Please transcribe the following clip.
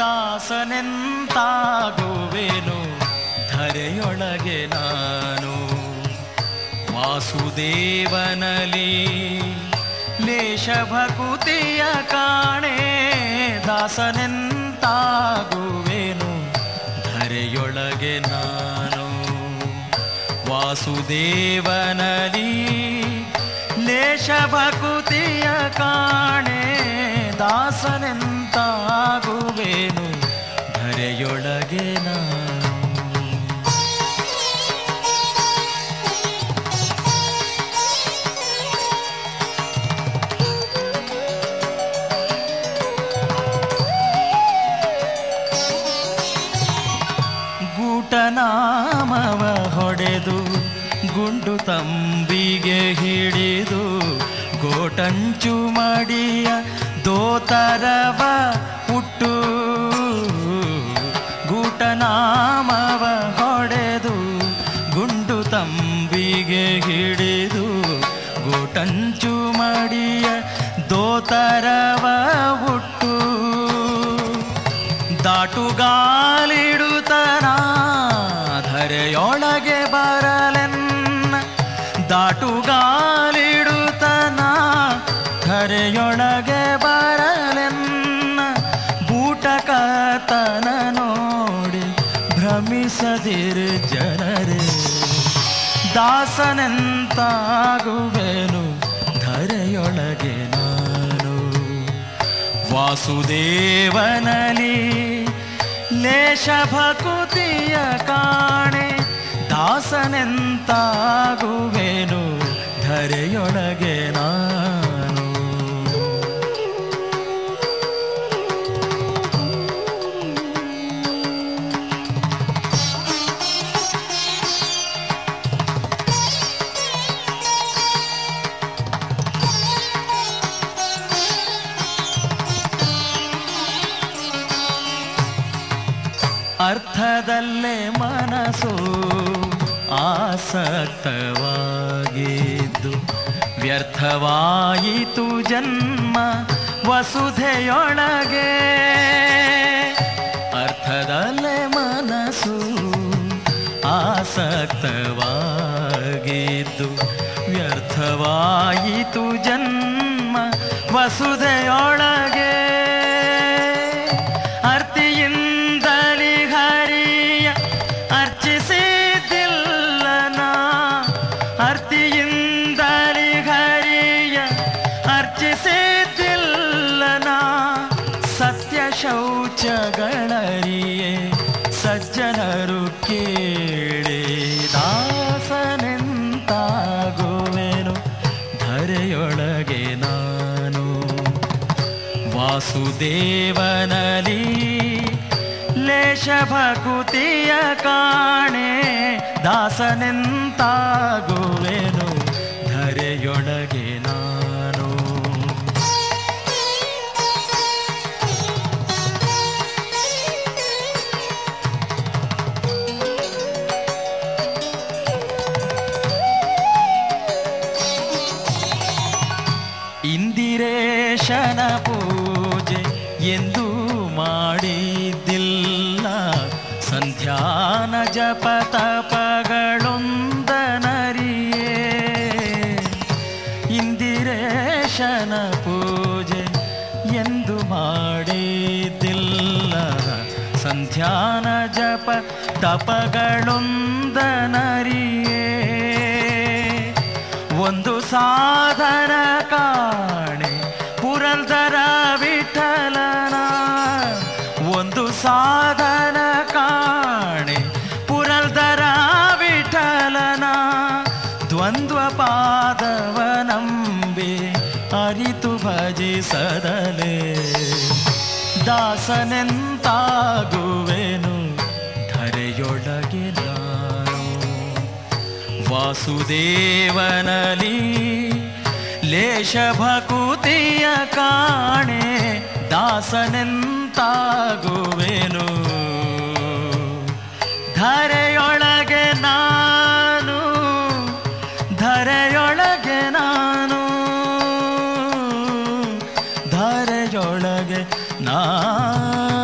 ದಾಸನೆಂತಾಗುವೆನು. ಧರೆಯೊಳಗೆ ನಾನು ವಾಸುದೇವನಲಿ ಲೇಷ ಭಕುತಿಯ ಕಾಣೆ. ದಾಸನೆಂತಾಗುವೆನು. ಧರೆಯೊಳಗೆ ನಾನು ವಾಸುದೇವನಲಿ ಲೇಷ ಭಕುತಿಯ ಕಾಣೆ. ದಾಸನೆಂತಾಗುವೆನು ಧರೆಯೊಳಗೆ ನಾನು. ಗೂಟನಾಮವ ಹೊಡೆದು ಗುಂಡು ತಂಬಿಗೆ ಹಿಡಿದು ಗೋಟಂಚು ಮಡಿಯ ದೋತರವ ಹುಟ್ಟು, ಗೂಟನಾಮವ ಹೊಡೆದು, ಗುಂಡು ತಂಬಿಗೆ ಹಿಡಿದು, ಗೂಟಂಚು ಮಡಿಯ ದೋತರವ ಹುಟ್ಟು. ದಾಟುಗಾಲಿಡುತ್ತನ ಧರೆಯೊಳಗೆ ಬರಲೆನ್ನ ದಾಟುಗಾಲಿಡುತ್ತನ ಬೂಟಕತನ ನೋಡಿ ಭ್ರಮಿಸದಿರು ಜನರೇ. ದಾಸನೆಂತಾಗುವೆನು ಧರೆಯೊಳಗೆ ನಾನು. ವಾಸುದೇವನಲಿ ಲೇಷ ಭಕುತಿಯ ಕಾಣೆ ದಾಸನೆಂತಾಗುವೆನು ಧರೆಯೊಳಗೆ ನಾನು. ಅರ್ಥದಲ್ಲೇ ಮನಸ್ಸು ಆಸಕ್ತವಾಗಿದ್ದು ವ್ಯರ್ಥವಾಯಿತು ಜನ್ಮ ವಸುಧೆಯೊಳಗೆ. ಅರ್ಥದಲ್ಲೇ ಮನಸ್ಸು ಆಸಕ್ತವಾಗಿದ್ದು ವ್ಯರ್ಥವಾಯಿತು ಜನ್ಮ ವಸುಧೆಯೊಳಗೆ. ವಾಸುದೇವನಲಿ. ಲೇಷ ಭಕುತಿಯ ಕಾಣೆ ದಾಸನೆಂತಾಗುವೆನು. ಧರೆಯೊಳಗೆ ನಾನು. ಇಂದಿರೇಶನ ಪೂಜೆ ಎಂದು ಮಾಡಿದಿಲ್ಲ. ಸಂಧ್ಯಾನ ಜಪ ತಪಗಳೊಂದನರಿಯೇ. ಇಂದಿರೇಶನ ಪೂಜೆ ಎಂದು ಮಾಡಿದಿಲ್ಲ. ಸಂಧ್ಯಾನ ಜಪ ತಪಗಳೊಂದನರಿಯೇ. ಒಂದು ಸಾಧನ ಅರಿತು ಭಜಿಸದಲೇ ದಾಸನೆಂತಾಗುವೆನು ಧರೆಯೊಳಗೆ ನಾನು. ವಾಸುದೇವನಲಿ ಲೇಷ ಭಕುತಿಯ ಕಾಣೆ ದಾಸನೆಂತಾಗುವೆನು. ಧರೆಯೊಳಗೆ जोड़गे ना